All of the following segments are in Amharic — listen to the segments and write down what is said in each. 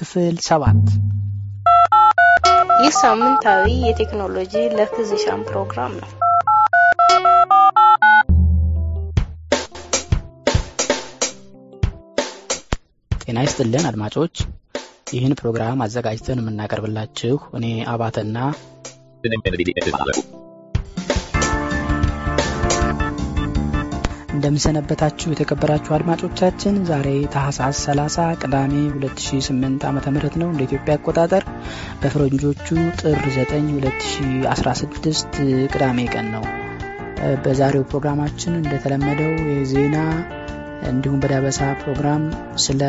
ክፍል ሰባት ይህ ሳምንታዊ የቴክኖሎጂ ለፊዚሻን ፕሮግራም ነው። ጤና ይስጥልን አድማጮች። ይህን ፕሮግራም አዘጋጅተን የምናቀርብላችሁ እኔ አባተና እንደምሰነበታችሁ የተከበራችሁ አድማጮቻችን ዛሬ ታህሳስ 30 ቅዳሜ 2008 ዓ ም ነው። እንደ ኢትዮጵያ አቆጣጠር በፈረንጆቹ ጥር 9 2016 ቅዳሜ ቀን ነው። በዛሬው ፕሮግራማችን እንደተለመደው የዜና እንዲሁም በዳበሳ ፕሮግራም ስለ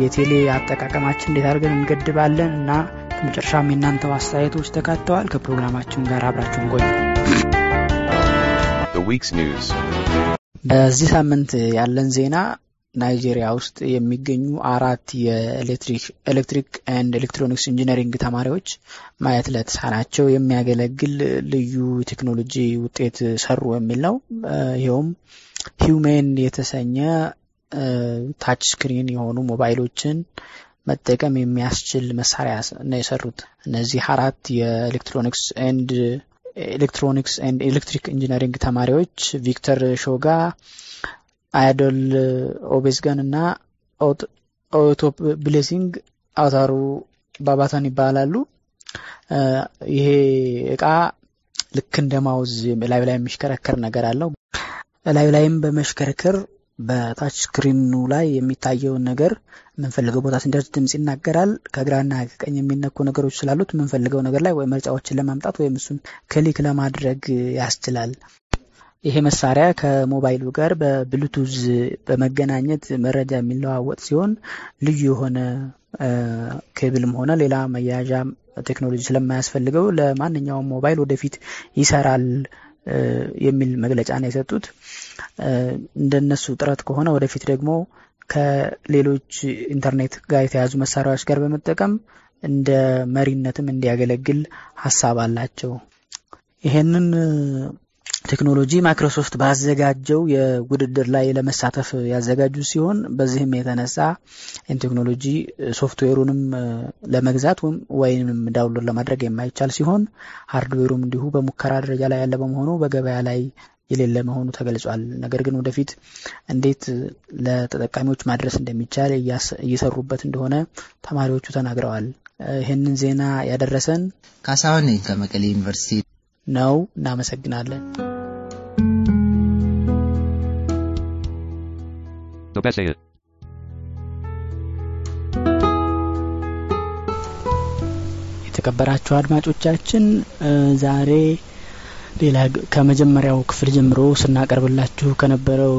የቴሌ አጠቃቀማችን እንዴት አድርገን እንገድባለን እና በመጨረሻም የእናንተው አስተያየቶች ተካተዋል። ከፕሮግራማችን ጋር አብራችሁን ቆዩ The week's news. በዚህ ሳምንት ያለን ዜና ናይጄሪያ ውስጥ የሚገኙ አራት የ electric and electronics engineering ተማሪዎች ማየት ለተሳናቸው የሚያገለግል ልዩ ቴክኖሎጂ ውጤት ሰሩ የሚል ነው። ይኸውም ሂውሜን የተሰኘ touch screen የሆኑ ሞባይሎችን መጠቀም የሚያስችል መሳሪያ ነው የሰሩት። እነዚህ አራት የ electronics and electronics and electric engineering ተማሪዎች ቪክተር ሾጋ፣ አያዶል ኦቤስጋን እና ኦቶ ብሌሲንግ አውታሩ ባባታን ይባላሉ። ይሄ እቃ ልክ እንደ mouse ላዩ ላይ የሚሽከረከር ነገር አለው። ላዩ ላይም በመሽከርከር በ touch screen ኑ ላይ የሚታየውን ነገር የምንፈልገው ቦታ ስንደርስ ድምፅ ይናገራል። ከግራና ከቀኝ የሚነኩ ነገሮች ስላሉት የምንፈልገው ነገር ላይ ወይ ምርጫዎችን ለማምጣት ወይም እሱን click ለማድረግ ያስችላል። ይሄ መሳሪያ ከሞባይሉ ጋር በብሉቱዝ በመገናኘት መረጃ የሚለዋወጥ ሲሆን ልዩ የሆነ ኬብልም ሆነ ሌላ መያዣ ቴክኖሎጂ ስለማያስፈልገው ለማንኛውም ሞባይል ወደፊት ይሰራል የሚል መግለጫ ነው የሰጡት። እንደነሱ ጥረት ከሆነ ወደፊት ደግሞ ከሌሎች ኢንተርኔት ጋር የተያዙ መሳሪያዎች ጋር በመጠቀም እንደ መሪነትም እንዲያገለግል ሀሳብ አላቸው። ይሄንን ቴክኖሎጂ ማይክሮሶፍት ባዘጋጀው የውድድር ላይ ለመሳተፍ ያዘጋጁ ሲሆን በዚህም የተነሳ ቴክኖሎጂ ሶፍትዌሩንም ለመግዛት ወይም download ለማድረግ የማይቻል ሲሆን hardware ኡም እንዲሁ በሙከራ ደረጃ ላይ ያለ በመሆኑ በገበያ ላይ የሌለ መሆኑ ተገልጿል። ነገር ግን ወደፊት እንዴት ለተጠቃሚዎች ማድረስ እንደሚቻል እየሰሩበት እንደሆነ ተማሪዎቹ ተናግረዋል። ይህንን ዜና ያደረሰን ካሳሁን ከመቀሌ ዩኒቨርሲቲ ነው። እናመሰግናለን። It. የተከበራችሁ አድማጮቻችን ዛሬ ሌላ ከመጀመሪያው ክፍል ጀምሮ ስናቀርብላችሁ ከነበረው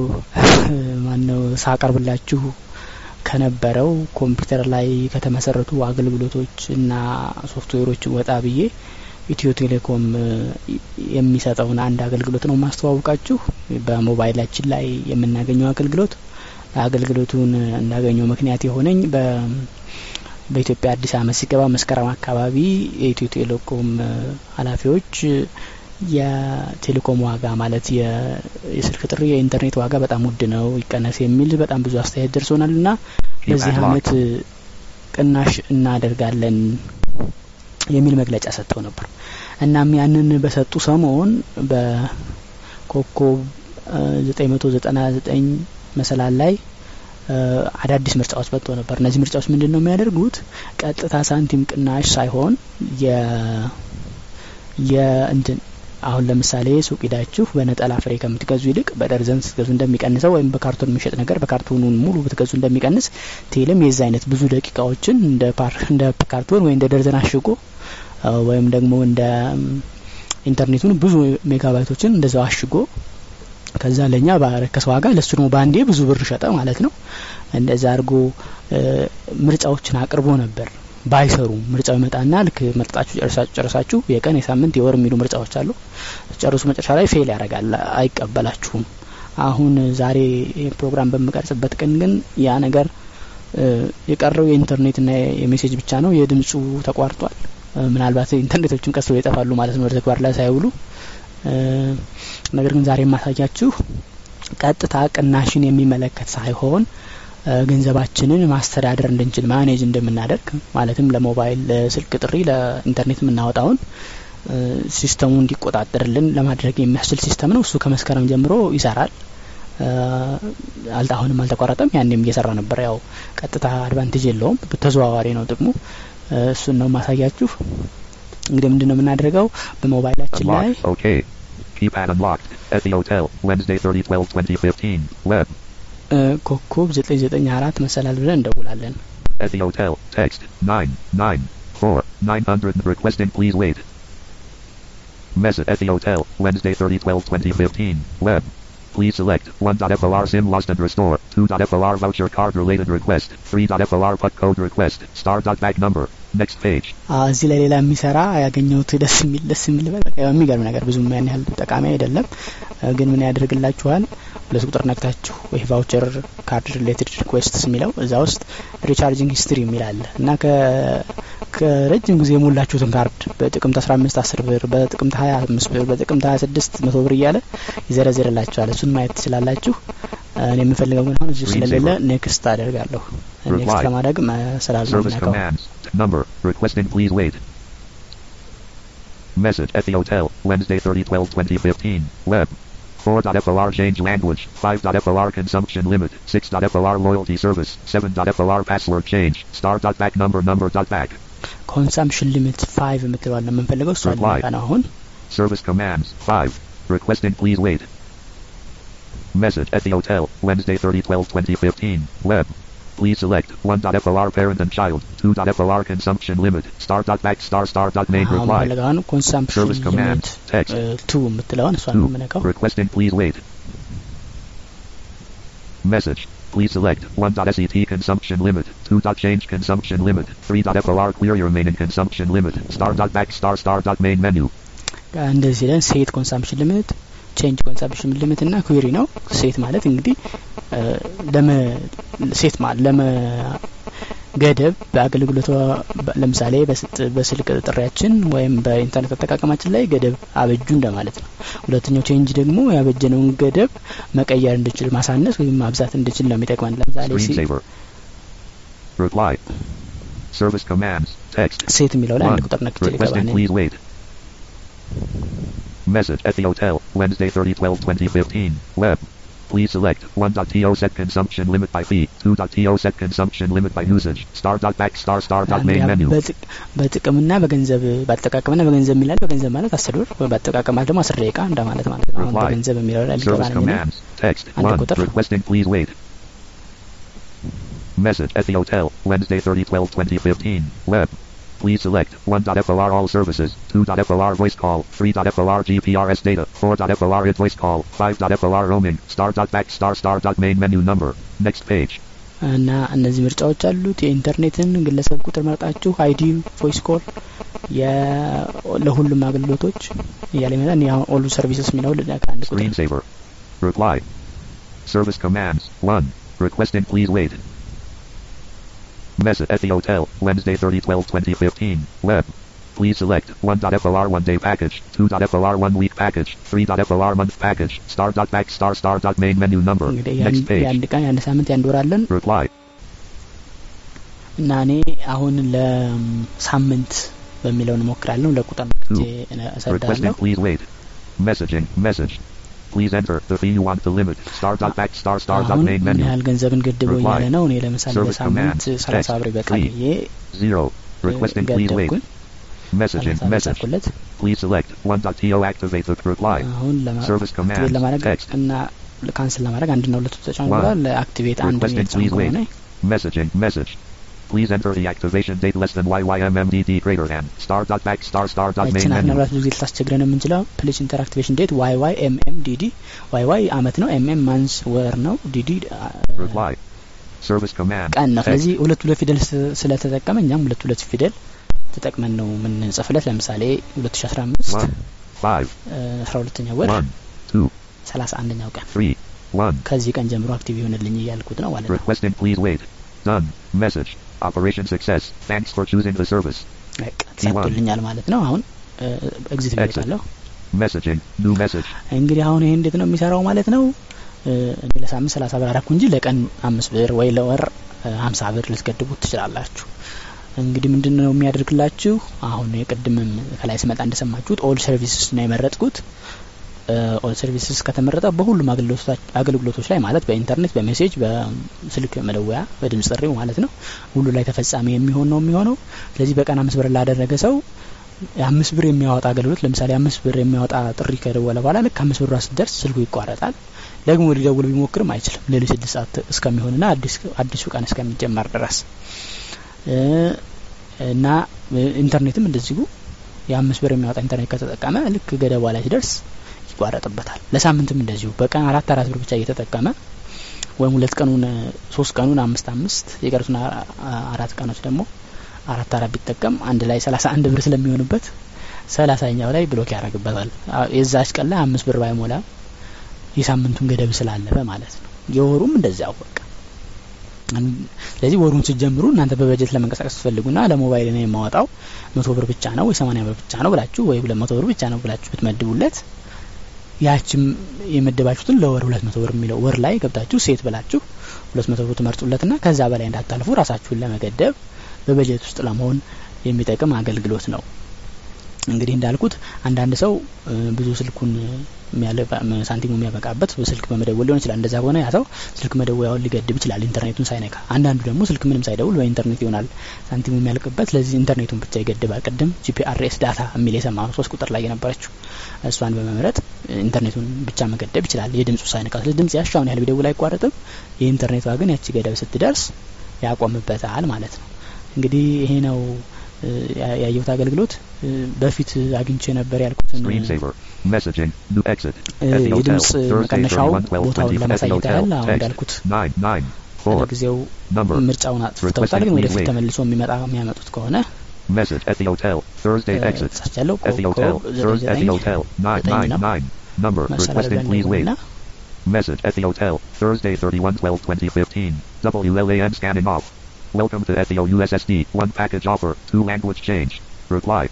ማነው ሳቀርብላችሁ ከነበረው ኮምፒውተር ላይ ከተመሰረቱ አገልግሎቶች እና ሶፍትዌሮች ወጣ ብዬ ኢትዮ ቴሌኮም የሚሰጠውን አንድ አገልግሎት ነው ማስተዋወቃችሁ። በሞባይላችን ላይ የምናገኘው አገልግሎት አገልግሎቱን እንዳገኘው ምክንያት የሆነኝ በኢትዮጵያ አዲስ ዓመት ሲገባ መስከረም አካባቢ የኢትዮ ቴሌኮም ኃላፊዎች የቴሌኮም ዋጋ ማለት የስልክ ጥሪ የኢንተርኔት ዋጋ በጣም ውድ ነው ይቀነስ የሚል በጣም ብዙ አስተያየት ደርሶናል እና በዚህ አመት ቅናሽ እናደርጋለን የሚል መግለጫ ሰጥተው ነበር። እናም ያንን በሰጡ ሰሞን በኮከብ 999 መሰላል ላይ አዳዲስ ምርጫዎች መጥተው ነበር። እነዚህ ምርጫዎች ምንድን ነው የሚያደርጉት? ቀጥታ ሳንቲም ቅናሽ ሳይሆን የእንትን አሁን ለምሳሌ ሱቅ ሂዳችሁ በነጠላ ፍሬ ከምትገዙ ይልቅ በደርዘን ስትገዙ እንደሚቀንሰው ወይም በካርቶን የሚሸጥ ነገር በካርቶኑን ሙሉ ብትገዙ እንደሚቀንስ ቴሌም የዛ አይነት ብዙ ደቂቃዎችን እንደ እንደ ካርቶን ወይ እንደ ደርዘን አሽጎ ወይም ደግሞ እንደ ኢንተርኔቱን ብዙ ሜጋባይቶችን እንደዛው አሽጎ ከዛ ለኛ ባረከሰ ዋጋ ለሱ ደግሞ በአንዴ ብዙ ብር ሸጠ ማለት ነው። እንደዛ አድርጎ ምርጫዎችን አቅርቦ ነበር። ባይሰሩም ምርጫው ይመጣና ልክ መርጣችሁ ጨርሳችሁ ጨርሳችሁ የቀን የሳምንት የወር የሚሉ ምርጫዎች አሉ። ጨርሱ መጨረሻ ላይ fail ያደርጋል፣ አይቀበላችሁም። አሁን ዛሬ ፕሮግራም በምቀርጽበት ቀን ግን ያ ነገር የቀረው የኢንተርኔትና የ message ብቻ ነው። የድምፁ ተቋርጧል። ምናልባት ኢንተርኔቶችም ቀስ ይጠፋሉ ማለት ነው ወደ ላይ ሳይውሉ። ነገር ግን ዛሬ የማሳያችሁ ቀጥታ ቅናሽን የሚመለከት ሳይሆን ገንዘባችንን ማስተዳደር እንድንችል manage እንደምናደርግ ማለትም ለሞባይል ለስልክ ጥሪ ለኢንተርኔት የምናወጣውን system ኡ እንዲቆጣጠርልን ለማድረግ የሚያስችል system ነው። እሱ ከመስከረም ጀምሮ ይሰራል። አሁንም አልተቋረጠም። ያኔም እየሰራ ነበር። ያው ቀጥታ advantage የለውም፣ ተዘዋዋሪ ነው ጥቅሙ። እሱን ነው ማሳያችሁ። እንግዲህ ምንድን ነው የምናደርገው በሞባይላችን ላይ Okay. Keypad unlocked. Ethy Hotel. Wednesday 30 12 2015. Web. ኮኮብ ዘጠኝ ዘጠኝ አራት መሰላል ብለን እንደውላለን። Ethy Hotel. Text. 9 9 4 900. Requesting please wait. Message Ethy Hotel. Wednesday 30 12 2015. Web. Please select 1.FLR SIM lost and restore. 2.FLR voucher card related request. 3.FLR put code request. Star dot back number. Next page. እዚህ ላይ ሌላ የሚሰራ ያገኘሁት ደስ የሚል ደስ የሚል በቃ የሚገርም ነገር ብዙም ያን ያህል ጠቃሚ አይደለም፣ ግን ምን ያደርግላችኋል? ሁለት ቁጥር ነክታችሁ ወይ voucher card related requests የሚለው እዛ ውስጥ recharging history የሚል አለ እና ከረጅም ጊዜ የሞላችሁትን ካርድ በጥቅምት 15 10 ብር፣ በጥቅምት 25 ብር፣ በጥቅምት 26 መቶ ብር እያለ ይዘረዝርላችኋል። እሱን ማየት ትችላላችሁ። እኔ የምፈልገው ግን አሁን እዚሁ ስለሌለ next አደርጋለሁ። ኔክስት ለማድረግ መሰላል ነው Service የምነካው። commands. Number. Requesting please wait. Message at the hotel. Wednesday 30 12 2015. Web. 4.FLR change language. 5.FLR consumption limit. 6.FLR loyalty service. 7.FLR password change. Star dot back number number dot back. ኮንሳምፕሽን ሊሚት ፋይቭ የምትለዋል ነው የምንፈልገው እሷ Reply. ልንካ ነው አሁን Service commands. 5. Requesting please wait. Message at the hotel. Wednesday 30 12 2015. Web. Please select 1.FLR parent and child. 2.FLR consumption limit. Star dot back star star dot main አሁን reply. የምፈልገው አሁን ኮንሳምፕሽን Service command. ሊሚት Text. ቱ የምትለውን እሷን ነው 2. የምነካው Requesting please wait. Message. Please select 1.SET consumption limit. 2. Change consumption limit. 3.FLR clear your remaining consumption limit. Star dot back star star dot main menu. እንደዚህ ሲለን ሴት ኮንሳምፕሽን ሊሚት ቼንጅ ኮንሳምፕሽን ሊሚት እና query ነው። set ማለት እንግዲህ ለመ set ማለት ለመ ገደብ በአገልግሎቷ ለምሳሌ በስልክ ጥሪያችን ወይም በኢንተርኔት አጠቃቀማችን ላይ ገደብ አበጁ እንደማለት ነው። ሁለተኛው change ደግሞ ያበጀነውን ገደብ መቀየር እንድችል ማሳነስ ወይም ማብዛት እንድችል ነው የሚጠቅመን። ለምሳሌ. ሴት የሚለው ላይ አንድ 1. ቁጥር ነክቼ Message at the hotel. Wednesday 30 12 2015. Web. Please select 1.to set consumption limit by fee. 2.to set consumption limit by usage. Star dot back star star dot main አንድ menu. በጥቅ- በጥቅምና በገንዘብ በአጠቃቀምና በገንዘብ የሚላል በገንዘብ ማለት አስር ብር ወይ በአጠቃቀም ማለት ደግሞ አስር ደቂቃ እንደማለት ማለት ነው። አሁን Reply. በገንዘብ የሚለው ላይ ሊገባ Service ነው የሚለው commands. Text. Under 1. ቁጥር። Requesting please wait. Message at the hotel. Wednesday 30 12 2015. Web. Please select 1.FLR all services, 2.FLR voice call, 3.FLR GPRS data, 4.FLR it voice call, 5.FLR roaming, star dot back star star dot main menu number. Next page. እና እነዚህ ምርጫዎች አሉት። የኢንተርኔትን ግለሰብ ቁጥር መርጣችሁ አይዲ፣ ቮይስ ኮል ለሁሉም አገልግሎቶች እያለ ይመጣል። እኔ አሁን ኦል ሰርቪስስ የሚለው ልነካ አንድ ቁጥር Screensaver. Reply. Service commands. 1. Requesting please wait. Message at the hotel. Wednesday 30 12 2015. Web. Please select 1.FLR one day package, 2.FLR one week package, 3.FLR month package, star dot back star star dot main menu number. እንግዲህ Next የአንድ- page. የአንድ ቀን የአንድ ሳምንት የአንድ ወር አለን Reply. እና እኔ አሁን ለሳምንት በሚለው እንሞክራለን። ለቁጥር ነክቼ እሰዳለሁ። Requesting please wait. Messaging. Message. Please enter the fee you want to limit. Star dot back star star dot አሁን main ምን menu. ያህል ገንዘብን ገድበው Reply. እያለ ነው። እኔ ለምሳሌ Service በሳምንት command. ሰላሳ Text. ብር ይበቃል Three. ብዬ 0. Requesting please wait. ገደብኩኝ። Messaging. ሰላሳ ብር Message. ጻፍኩለት። Please select 1.to activate the reply. አሁን ለማ- Service አክቲቬት commands. ለማድረግ Text. እና ካንስል ለማድረግ አንድና ሁለቱ ተጫኑ One. ብሏል። ለአክቲቬት አንድ Requesting የተጫኑ please wait. ከሆነ Messaging. Message. Please enter the activation date less than YYMMDD greater than star dot back star star dot main እችን menu. ምናልባት ብዙ ጊዜ ልታስቸግረን የምንችለው ፕሊስ ኢንተራክቲቬሽን ዴት ዋይ ዋይ ኤም ኤም ዲዲ ዋይ ዋይ አመት ነው። ኤም ኤም ማንስ ወር ነው። ዲዲ Reply. Service command. ቀን ነው። Text. ስለዚህ ሁለት ሁለት ፊደል ስ- ስለተጠቀመ እኛም ሁለት ሁለት ፊደል ተጠቅመን ነው የምንጽፍለት። ለምሳሌ 2015 1. 5. አስራ ሁለተኛው ወር 1. 2. ሰላሳ አንደኛው ቀን 3. 1. ከዚህ ቀን ጀምሮ አክቲቭ ይሆንልኝ እያልኩት ነው ማለት ነው። Success. Thanks for choosing the service. በቃ ተሳክቶልኛል ማለት ነው። አሁን exit. ብያለሁ። Messaging. New message. እንግዲህ አሁን ይሄ እንዴት ነው የሚሰራው ማለት ነው። እኔ ለሳምንት ሰላሳ ብር አረኩ እንጂ ለቀን አምስት ብር ወይ ለወር ሀምሳ ብር ልትገድቡት ትችላላችሁ። እንግዲህ ምንድን ነው የሚያደርግላችሁ? አሁን የቅድምም ከላይ ስመጣ እንደሰማችሁት all services ነው የመረጥኩት። all services ከተመረጠ በሁሉም አገልግሎቶች ላይ ማለት በኢንተርኔት፣ በ message፣ በስልክ መደወያ፣ በድምጽ ጥሪው ማለት ነው ሁሉ ላይ ተፈጻሚ የሚሆን ነው የሚሆነው። ስለዚህ በቀን አምስት ብር ላደረገ ሰው የአምስት ብር የሚያወጣ አገልግሎት ለምሳሌ አምስት ብር የሚያወጣ ጥሪ ከደወለ በኋላ ልክ አምስት ብሯ ስትደርስ ስልኩ ይቋረጣል። ደግሞ ሊደውል ቢሞክርም አይችልም ሌሊት ስድስት ሰዓት እስከሚሆንና አዲሱ ቀን እስከሚጀመር ድረስ እና ኢንተርኔትም እንደዚሁ የአምስት ብር የሚያወጣ ኢንተርኔት ከተጠቀመ ልክ ገደቧ ላይ ሲደርስ ይቋረጥበታል። ለሳምንትም እንደዚሁ በቀን አራት አራት ብር ብቻ እየተጠቀመ ወይም ሁለት ቀኑን ሶስት ቀኑን አምስት አምስት የቀሩትን አራት ቀኖች ደግሞ አራት አራት ቢጠቀም አንድ ላይ ሰላሳ አንድ ብር ስለሚሆንበት ሰላሳኛው ላይ ብሎክ ያደርግበታል። የዛች ቀን ላይ አምስት ብር ባይሞላ የሳምንቱን ገደብ ስላለፈ ማለት ነው። የወሩም እንደዚያው በቃ ስለዚህ ወሩን ስትጀምሩ እናንተ በበጀት ለመንቀሳቀስ ትፈልጉና ለሞባይል ነው የማወጣው መቶ ብር ብቻ ነው ወይ ሰማኒያ ብር ብቻ ነው ብላችሁ ወይ ሁለት መቶ ብር ብቻ ነው ብላችሁ ብትመድቡለት ያችም የመደባችሁትን ለወር ሁለት መቶ ብር የሚለው ወር ላይ ገብታችሁ set ብላችሁ ሁለት መቶ ብር ትመርጡለትና ከዛ በላይ እንዳታልፉ ራሳችሁን ለመገደብ በበጀት ውስጥ ለመሆን የሚጠቅም አገልግሎት ነው። እንግዲህ እንዳልኩት አንዳንድ ሰው ብዙ ስልኩን ሳንቲሙ የሚያበቃበት በስልክ በመደወል ሊሆን ይችላል። እንደዛ ከሆነ ያ ሰው ስልክ መደወያውን ሊገድብ ይችላል ኢንተርኔቱን ሳይነካ። አንዳንዱ ደግሞ ስልክ ምንም ሳይደውል በኢንተርኔት ይሆናል ሳንቲሙ የሚያልቅበት። ስለዚህ ኢንተርኔቱን ብቻ ይገድባል። ቅድም GPRS data የሚል የሰማ ነው ሶስት ቁጥር ላይ የነበረችው እሷን በመምረጥ ኢንተርኔቱን ብቻ መገደብ ይችላል የድምፁ ሳይነካ። ስለዚህ ድምጽ ያሻውን ያህል ቢደውል አይቋረጥም። የኢንተርኔቷ ግን ያቺ ገደብ ስትደርስ ያቆምበታል ማለት ነው። እንግዲህ ይሄ ነው ያየሁት አገልግሎት በፊት አግኝቼ ነበር ያልኩትን የድምጽ መቀነሻው ቦታውን ለማሳየት ያህል አሁን እንዳልኩት ለጊዜው ምርጫውን አጥፍተውታል። ግን ወደፊት ተመልሶ የሚመጣ የሚያመጡት ከሆነ Message at the hotel. Thursday exit. ሳስቻለው At the hotel. Thursday at the hotel. Nine nine nine. Number requesting please wait. Message at the hotel. Thursday 31 12 2015. WLAN scanning off. Welcome to SEO USSD. One package offer. Two language change. Reply.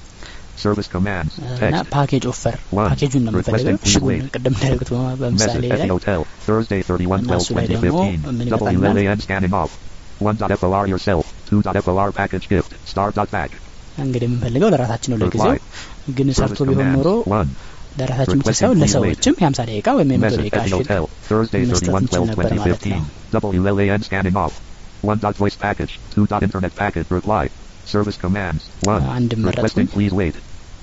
Service commands. እና Text. ፓኬጅ ኦፈር One. ፓኬጁን ነው የምፈልገው። Requesting please እሽጉን wait. ቅድም እንዳልኩት በምሳሌ Message at ላይ the hotel. Thursday 31 እና 12 እሱ ላይ ደግሞ 2015. ምን ይመጣልናል? WLAN scanning off. 1.FOR yourself. 2.FOR package gift. Star.back. እንግዲህ የምንፈልገው ለራሳችን ነው ለጊዜው። Reply. ግን ሰርቶ Service ቢሆን commands. ኖሮ 1. ለራሳችን ብቻ Requesting ሳይሆን please wait. ለሰዎችም የሀምሳ ደቂቃ ወይም የመቶ Message ደቂቃ at the እሽግ hotel. Thursday መስጠት 31 እንችል 12 ነበር ማለት 2015. ነው። WLAN scanning off. 1. dot Voice package. 2. dot Internet package. Reply. Service commands. 1. አንድ Requesting መረጥኩኝ። please wait.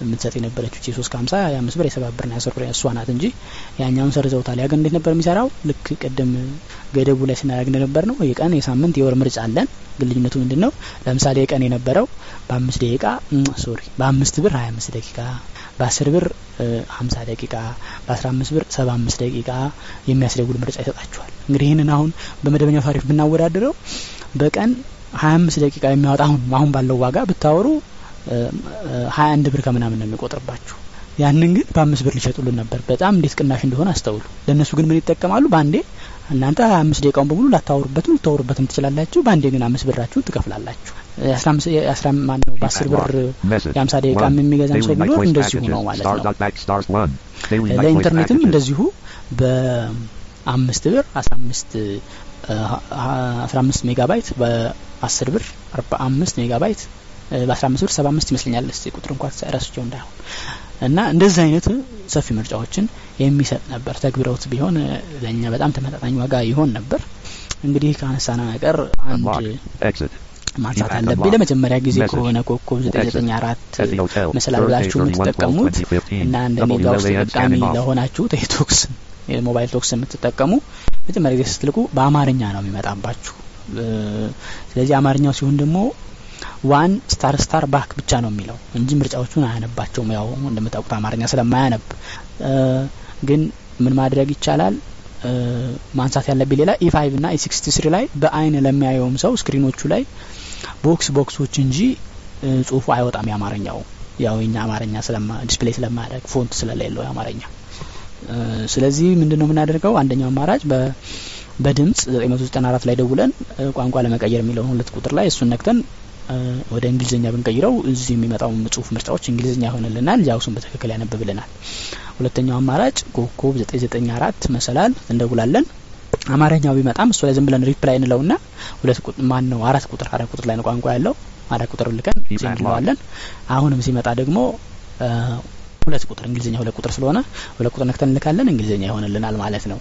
የምትሰጥ የነበረችው እቺ የሶስት ከሀምሳ የአምስት ብር የሰባት ብር ና እሷ ናት እንጂ ያኛውን ሰርዘውታል። ያ ግን እንዴት ነበር የሚሰራው? ልክ ቅድም ገደቡ ላይ ስናደርግ እንደነበር ነው። የቀን የሳምንት የወር ምርጫ አለን። ግን ልዩነቱ ምንድን ነው? ለምሳሌ የቀን የነበረው በአምስት ደቂቃ ሶሪ በአምስት ብር ሀያ አምስት ደቂቃ በአስር ብር ሀምሳ ደቂቃ በአስራ አምስት ብር ሰባ አምስት ደቂቃ የሚያስደውል ምርጫ ይሰጣችኋል። እንግዲህ ይህንን አሁን በመደበኛው ታሪፍ ብናወዳድረው በቀን ሀያ አምስት ደቂቃ የሚያወጣ አሁን አሁን ባለው ዋጋ ብታወሩ ሀያ አንድ ብር ከምናምን ነው የሚቆጥርባችሁ ያንን ግን በአምስት ብር ሊሸጡልን ነበር። በጣም እንዴት ቅናሽ እንደሆነ አስተውሉ። ለእነሱ ግን ምን ይጠቀማሉ? በአንዴ እናንተ ሀያ አምስት ደቂቃውን በሙሉ ላታወሩበትም ልታወሩበትም ትችላላችሁ። በአንዴ ግን አምስት ብራችሁ ትከፍላላችሁ። የአስራ ማነው በአስር ብር የአምሳ ደቂቃ የሚገዛም ሰው ቢኖር እንደዚሁ ነው ማለት ነው። ለኢንተርኔትም እንደዚሁ በአምስት ብር አስራ አምስት አስራ አምስት ሜጋ በአስር ብር አርባ አምስት ሜጋ ባይት በ15 ብር 75 ይመስለኛል። እስቲ ቁጥር እንኳን ረስቸው እንዳይሆን እና እንደዚህ አይነት ሰፊ ምርጫዎችን የሚሰጥ ነበር። ተግብረውት ቢሆን ለኛ በጣም ተመጣጣኝ ዋጋ ይሆን ነበር። እንግዲህ ካነሳና ነገር አንድ ማንሳት አለብኝ። ለመጀመሪያ ጊዜ ከሆነ ኮከብ 994 መሰላ ብላችሁ የምትጠቀሙት እና እንደ ሜጋ ውስጥ ተጠቃሚ ለሆናችሁ ቴቶክስ የሞባይል Talks የምትጠቀሙ መጀመሪያ ጊዜ ስትልኩ በአማርኛ ነው የሚመጣባችሁ። ስለዚህ አማርኛው ሲሆን ደግሞ one star star back ብቻ ነው የሚለው እንጂ ምርጫዎቹን አያነባቸውም። ያው እንደምታውቁት አማርኛ ስለማያነብ ግን ምን ማድረግ ይቻላል? ማንሳት ያለብኝ ሌላ E5 እና E63 ላይ በአይን ለሚያየውም ሰው screen ኦቹ ላይ box box ኦች እንጂ ጽሁፉ አይወጣም የአማርኛው ያው የኛ አማርኛ display ስለማያደርግ font ስለሌለው የአማርኛ ስለዚህ ምንድን ነው የምናደርገው? አንደኛው አማራጭ በድምጽ 994 ላይ ደውለን ቋንቋ ለመቀየር የሚለውን ሁለት ቁጥር ላይ እሱን ነክተን ወደ እንግሊዝኛ ብንቀይረው እዚህ የሚመጣው ጽሁፍ ምርጫዎች እንግሊዝኛ ይሆንልናል። ያው እሱን በትክክል ያነብብልናል። ሁለተኛው አማራጭ ኮከብ 994 መሰላል እንደውላለን። አማርኛው ቢመጣም እሱ ላይ ዝም ብለን reply እንለውና ሁለት ማን ነው አራት ቁጥር አራት ቁጥር ላይ ነው ቋንቋ ያለው አራት ቁጥር ልከን እንለዋለን። አሁንም ሲመጣ ደግሞ ሁለት ቁጥር እንግሊዝኛ ሁለት ቁጥር ስለሆነ ሁለት ቁጥር ነክተን እንልካለን እንግሊዝኛ ይሆንልናል ማለት ነው።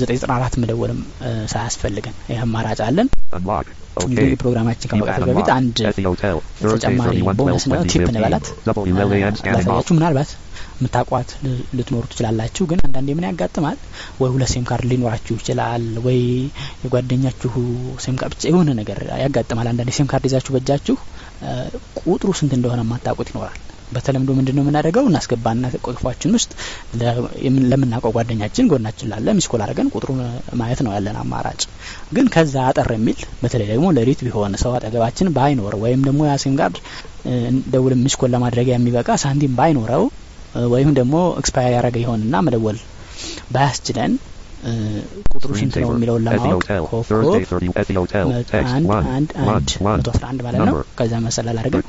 ዘጠኝ ዘጠና አራት መደወልም ሳያስፈልገን ይህ አማራጭ አለን። እንግዲህ ፕሮግራማችን ከመቀጠል በፊት አንድ ተጨማሪ ቦነስ ነው tip እንበላት ላሳያችሁ። ምናልባት የምታውቋት ልትኖሩ ትችላላችሁ። ግን አንዳንዴ ምን ያጋጥማል? ወይ ሁለት SIM card ሊኖራችሁ ይችላል፣ ወይ የጓደኛችሁ SIM card ብቻ የሆነ ነገር ያጋጥማል። አንዳንዴ SIM card ይዛችሁ በእጃችሁ ቁጥሩ ስንት እንደሆነ የማታውቁት ይኖራል። በተለምዶ ምንድን ነው የምናደርገው? እናስገባና ቁጥፏችን ውስጥ ለምናውቀው ጓደኛችን ጎናችን ላለ missed call አድርገን ቁጥሩን ማየት ነው ያለን አማራጭ። ግን ከዛ አጠር የሚል በተለይ ደግሞ ሌሊት ቢሆን ሰው አጠገባችን ባይኖር ወይም ደግሞ ያ SIM card ደውልም missed call ለማድረጊያ የሚበቃ ሳንቲም ባይኖረው ወይም ደግሞ expire ያደረገ ይሆንና መደወል ባያስችለን ቁጥሩ ስንት ነው የሚለውን ለማወቅ ኮከብ አንድ አንድ አንድ መቶ አስራ አንድ ማለት ነው። ከዛ መሰላል አድርገን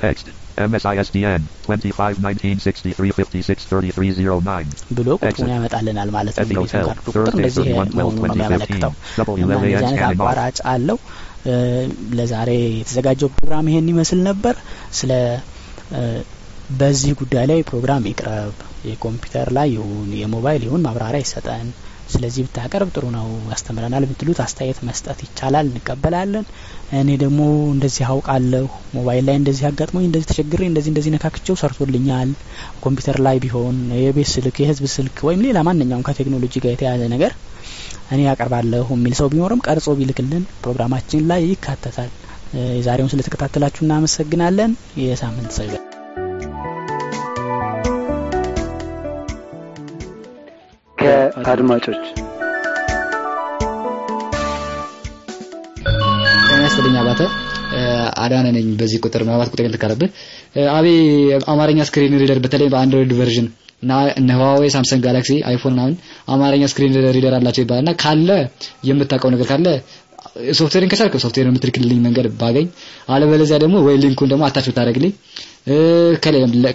Text. MSISDN 251963563309 ብሎ ቁጥሩን ያመጣልናል ማለት ነው። እንግዲህ ሲም ካርዱ ቁጥር እንደዚህ መሆኑን ነው የሚያመለክተው። እና እንደዚህ አይነት አቋራጭ አለው። ለዛሬ የተዘጋጀው ፕሮግራም ይሄን ይመስል ነበር። ስለ በዚህ ጉዳይ ላይ ፕሮግራም ይቅረብ፣ የኮምፒውተር ላይ ይሁን የሞባይል ይሁን ማብራሪያ ይሰጠን፣ ስለዚህ ብታቀርብ ጥሩ ነው ያስተምረናል ብትሉት አስተያየት መስጠት ይቻላል፣ እንቀበላለን። እኔ ደግሞ እንደዚህ አውቃለሁ፣ ሞባይል ላይ እንደዚህ አጋጥሞኝ እንደዚህ ተቸግሬ እንደዚህ እንደዚህ ነካክቼው ሰርቶልኛል፣ ኮምፒውተር ላይ ቢሆን የቤት ስልክ፣ የህዝብ ስልክ ወይም ሌላ ማንኛውም ከቴክኖሎጂ ጋር የተያያዘ ነገር እኔ ያቀርባለሁ የሚል ሰው ቢኖርም ቀርጾ ቢልክልን ፕሮግራማችን ላይ ይካተታል። የዛሬውን ስለተከታተላችሁ እናመሰግናለን። የሳምንት ሰው ይበል። ከአድማጮች ጤና አባተ አዳነ ነኝ። በዚህ ቁጥር ምናልባት ቁጥር ልካለብህ አቤ አማርኛ screen reader በተለይ በአንድሮይድ version እና እነ ህዋዌ ሳምሰንግ ጋላክሲ አይፎን ምናምን አማርኛ screen reader አላቸው ይባላልና ካለ የምታውቀው ነገር ካለ ሶፍትዌርን ከቻልክ ሶፍትዌር የምትልክልኝ መንገድ ባገኝ፣ አለበለዚያ ደግሞ ወይ link ኡን ደግሞ attach ብታደርግልኝ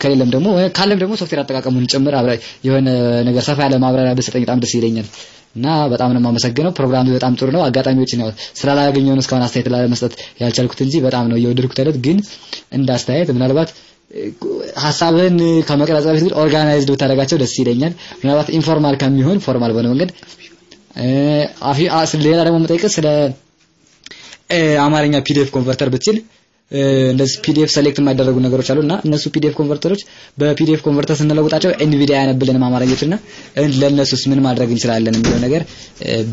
ከሌለም ደግሞ ካለም ደግሞ ሶፍትዌር አጠቃቀሙን ጭምር የሆነ ነገር ሰፋ ያለ ማብራሪያ ብትሰጠኝ በጣም ደስ ይለኛል እና በጣም ነው የማመሰግነው። ፕሮግራሙ በጣም ጥሩ ነው። አጋጣሚዎችን ያው ስላላገኘው ነው እስካሁን አስተያየት ለመስጠት ያልቻልኩት እንጂ በጣም ነው የወደድኩት አይነት ግን እንደ አስተያየት ምናልባት ሀሳብህን ከመቅረጽ በፊት ግን organized ብታደርጋቸው ደስ ይለኛል። ምናልባት informal ከሚሆን formal በሆነ መንገድ ሌላ ደግሞ መጠየቅ ስለ አማርኛ PDF converter ብትችል እንደዚህ PDF select የማይደረጉ ነገሮች አሉ እነሱ PDF converter ኦች በ PDF converter ስንለውጣቸው NVDA ያነብልንም አማርኞች እና ለእነሱስ ምን ማድረግ እንችላለን የሚለው ነገር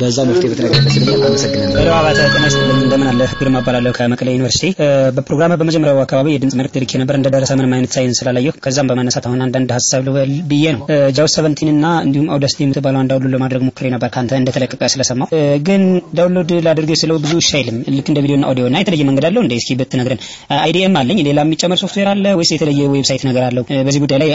በዛው መፍትሄ ብትነግረን አመሰግናለሁ። Hello አባተ ጤና ይስጥልኝ። እንደምን አለ? ግርማ እባላለሁ ከመቀሌ ዩኒቨርሲቲ። በፕሮግራም በመጀመሪያው አካባቢ የድምጽ መልእክት ልኬ ነበር እንደደረሰ ምንም አይነት ሳይንስ ስላላየሁ ከዛም በመነሳት አሁን አንዳንድ ሀሳብ ልበል ብዬ ነው። JAWS seventeen እና እንዲሁም Audacity የምትባለው download ለማድረግ ሞክሬ ነበር ከአንተ እንደተለቀቀ ስለሰማሁ፣ ግን download ላድርግ ስለው ብዙ እሺ አይልም። ልክ እንደ ቪዲዮና ኦዲዮ እና የተለየ መንገድ አለው እንደ እስኪ ብትነግረን። IDM አለኝ ሌላ የሚጨመር ሶፍትዌር አለ ወይስ የተለየ website ነገር አለው? በዚህ ጉዳይ ላይ